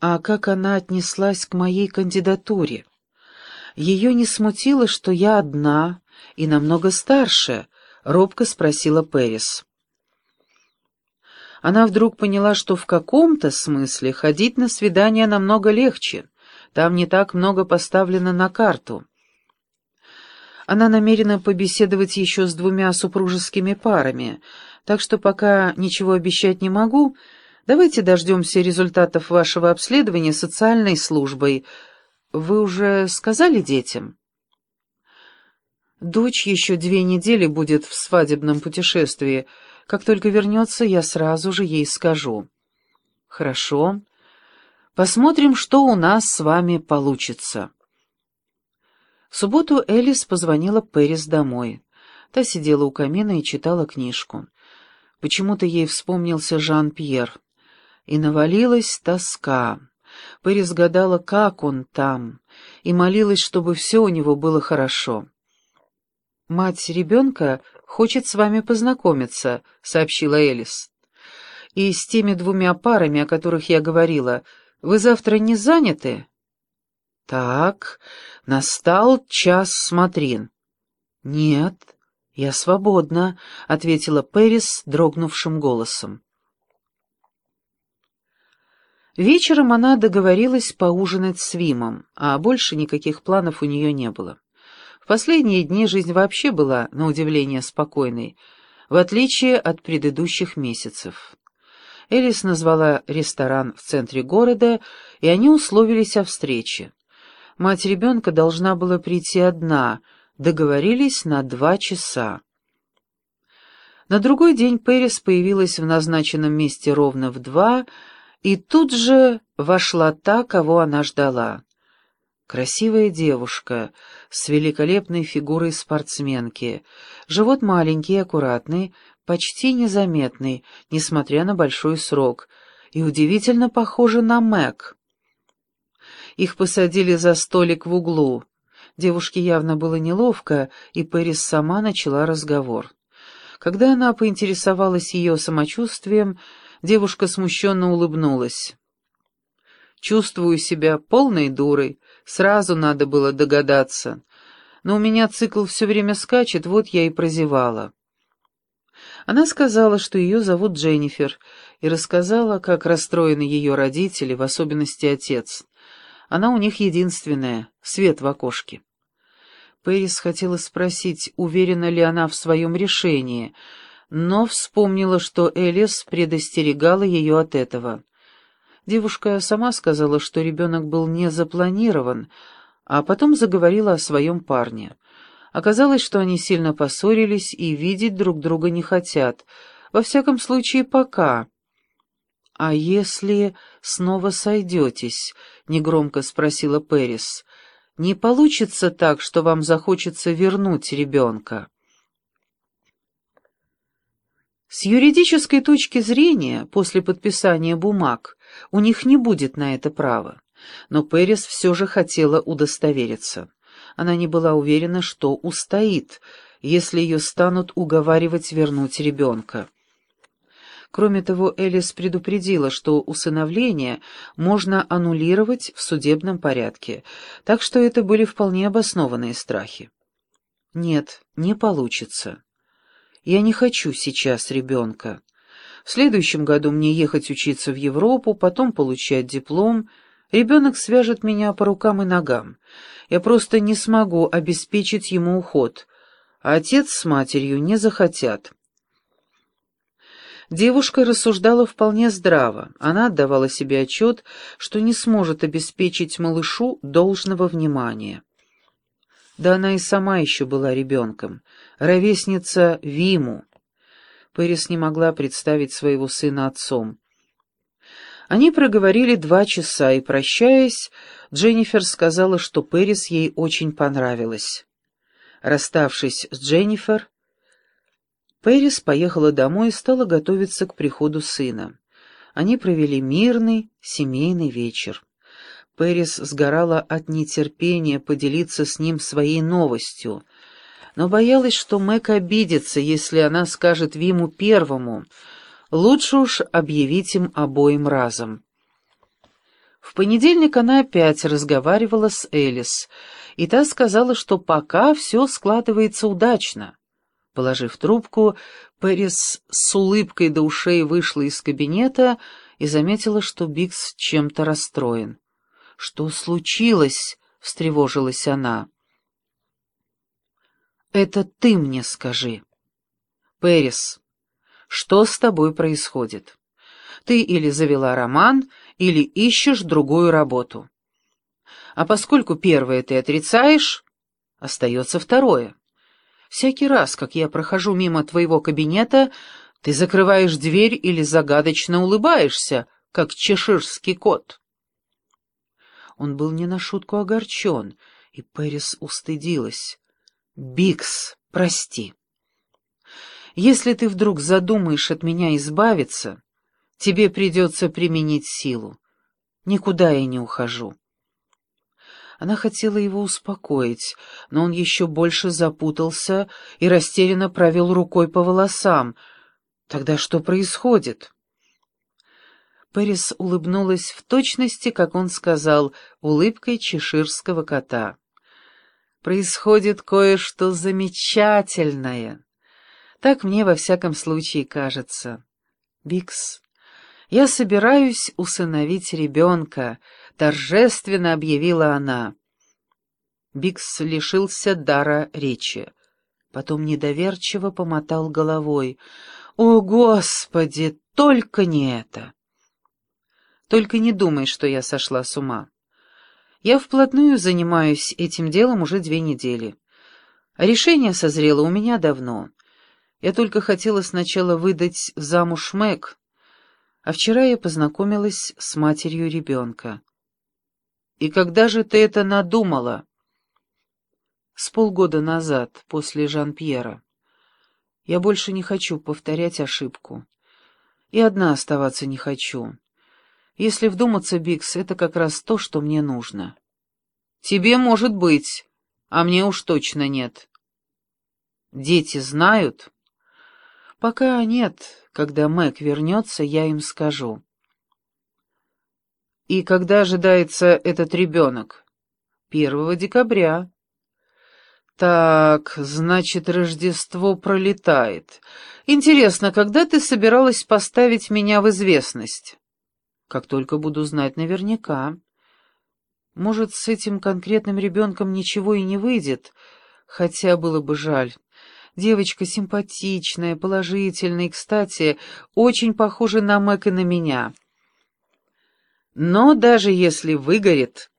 а как она отнеслась к моей кандидатуре. Ее не смутило, что я одна и намного старше, — робко спросила Пэрис. Она вдруг поняла, что в каком-то смысле ходить на свидание намного легче, там не так много поставлено на карту. Она намерена побеседовать еще с двумя супружескими парами, так что пока ничего обещать не могу, давайте дождемся результатов вашего обследования социальной службой. Вы уже сказали детям? Дочь еще две недели будет в свадебном путешествии. Как только вернется, я сразу же ей скажу. Хорошо. Посмотрим, что у нас с вами получится. В субботу Элис позвонила Пэрис домой. Та сидела у камина и читала книжку. Почему-то ей вспомнился Жан-Пьер. И навалилась тоска. Пэрис гадала, как он там, и молилась, чтобы все у него было хорошо. «Мать ребенка хочет с вами познакомиться», — сообщила Элис. «И с теми двумя парами, о которых я говорила, вы завтра не заняты?» «Так, настал час смотрин». «Нет, я свободна», — ответила Пэрис дрогнувшим голосом. Вечером она договорилась поужинать с Вимом, а больше никаких планов у нее не было. В последние дни жизнь вообще была, на удивление, спокойной, в отличие от предыдущих месяцев. Элис назвала ресторан в центре города, и они условились о встрече. Мать ребенка должна была прийти одна, договорились на два часа. На другой день Пэрис появилась в назначенном месте ровно в два, и тут же вошла та, кого она ждала. Красивая девушка с великолепной фигурой спортсменки, живот маленький аккуратный, почти незаметный, несмотря на большой срок, и удивительно похожа на Мэг. Их посадили за столик в углу. Девушке явно было неловко, и Пэрис сама начала разговор. Когда она поинтересовалась ее самочувствием, девушка смущенно улыбнулась. «Чувствую себя полной дурой, сразу надо было догадаться. Но у меня цикл все время скачет, вот я и прозевала». Она сказала, что ее зовут Дженнифер, и рассказала, как расстроены ее родители, в особенности отец. Она у них единственная, свет в окошке. Пэрис хотела спросить, уверена ли она в своем решении, но вспомнила, что Элис предостерегала ее от этого. Девушка сама сказала, что ребенок был не запланирован, а потом заговорила о своем парне. Оказалось, что они сильно поссорились и видеть друг друга не хотят, во всяком случае пока. «А если снова сойдетесь?» — негромко спросила Пэрис. «Не получится так, что вам захочется вернуть ребенка?» С юридической точки зрения, после подписания бумаг, у них не будет на это права. Но Пэрис все же хотела удостовериться. Она не была уверена, что устоит, если ее станут уговаривать вернуть ребенка. Кроме того, Элис предупредила, что усыновление можно аннулировать в судебном порядке, так что это были вполне обоснованные страхи. «Нет, не получится. Я не хочу сейчас ребенка. В следующем году мне ехать учиться в Европу, потом получать диплом. Ребенок свяжет меня по рукам и ногам. Я просто не смогу обеспечить ему уход, а отец с матерью не захотят». Девушка рассуждала вполне здраво. Она отдавала себе отчет, что не сможет обеспечить малышу должного внимания. Да она и сама еще была ребенком, ровесница Виму. Пэрис не могла представить своего сына отцом. Они проговорили два часа, и, прощаясь, Дженнифер сказала, что Пэрис ей очень понравилась. Расставшись с Дженнифер, Пэрис поехала домой и стала готовиться к приходу сына. Они провели мирный семейный вечер. Пэрис сгорала от нетерпения поделиться с ним своей новостью, но боялась, что Мэг обидится, если она скажет Виму первому. Лучше уж объявить им обоим разом. В понедельник она опять разговаривала с Элис, и та сказала, что пока все складывается удачно. Положив трубку, Пэрис с улыбкой до ушей вышла из кабинета и заметила, что Бикс чем-то расстроен. «Что случилось?» — встревожилась она. «Это ты мне скажи. Пэрис, что с тобой происходит? Ты или завела роман, или ищешь другую работу. А поскольку первое ты отрицаешь, остается второе. Всякий раз, как я прохожу мимо твоего кабинета, ты закрываешь дверь или загадочно улыбаешься, как чеширский кот. Он был не на шутку огорчен, и Пэрис устыдилась. «Бикс, прости. Если ты вдруг задумаешь от меня избавиться, тебе придется применить силу. Никуда я не ухожу». Она хотела его успокоить, но он еще больше запутался и растерянно провел рукой по волосам. «Тогда что происходит?» Пэрис улыбнулась в точности, как он сказал, улыбкой чеширского кота. «Происходит кое-что замечательное. Так мне во всяком случае кажется. Бикс, я собираюсь усыновить ребенка», — торжественно объявила она. Бикс лишился дара речи. Потом недоверчиво помотал головой. «О, Господи, только не это!» Только не думай, что я сошла с ума. Я вплотную занимаюсь этим делом уже две недели. решение созрело у меня давно. Я только хотела сначала выдать замуж Мэг, а вчера я познакомилась с матерью ребенка. «И когда же ты это надумала?» «С полгода назад, после Жан-Пьера. Я больше не хочу повторять ошибку. И одна оставаться не хочу. Если вдуматься, Бикс, это как раз то, что мне нужно. Тебе может быть, а мне уж точно нет. Дети знают? Пока нет. Когда Мэг вернется, я им скажу. И когда ожидается этот ребенок? Первого декабря. Так, значит, Рождество пролетает. Интересно, когда ты собиралась поставить меня в известность? Как только буду знать наверняка. Может, с этим конкретным ребенком ничего и не выйдет, хотя было бы жаль. Девочка симпатичная, положительная и, кстати, очень похожа на Мэг и на меня. Но даже если выгорит,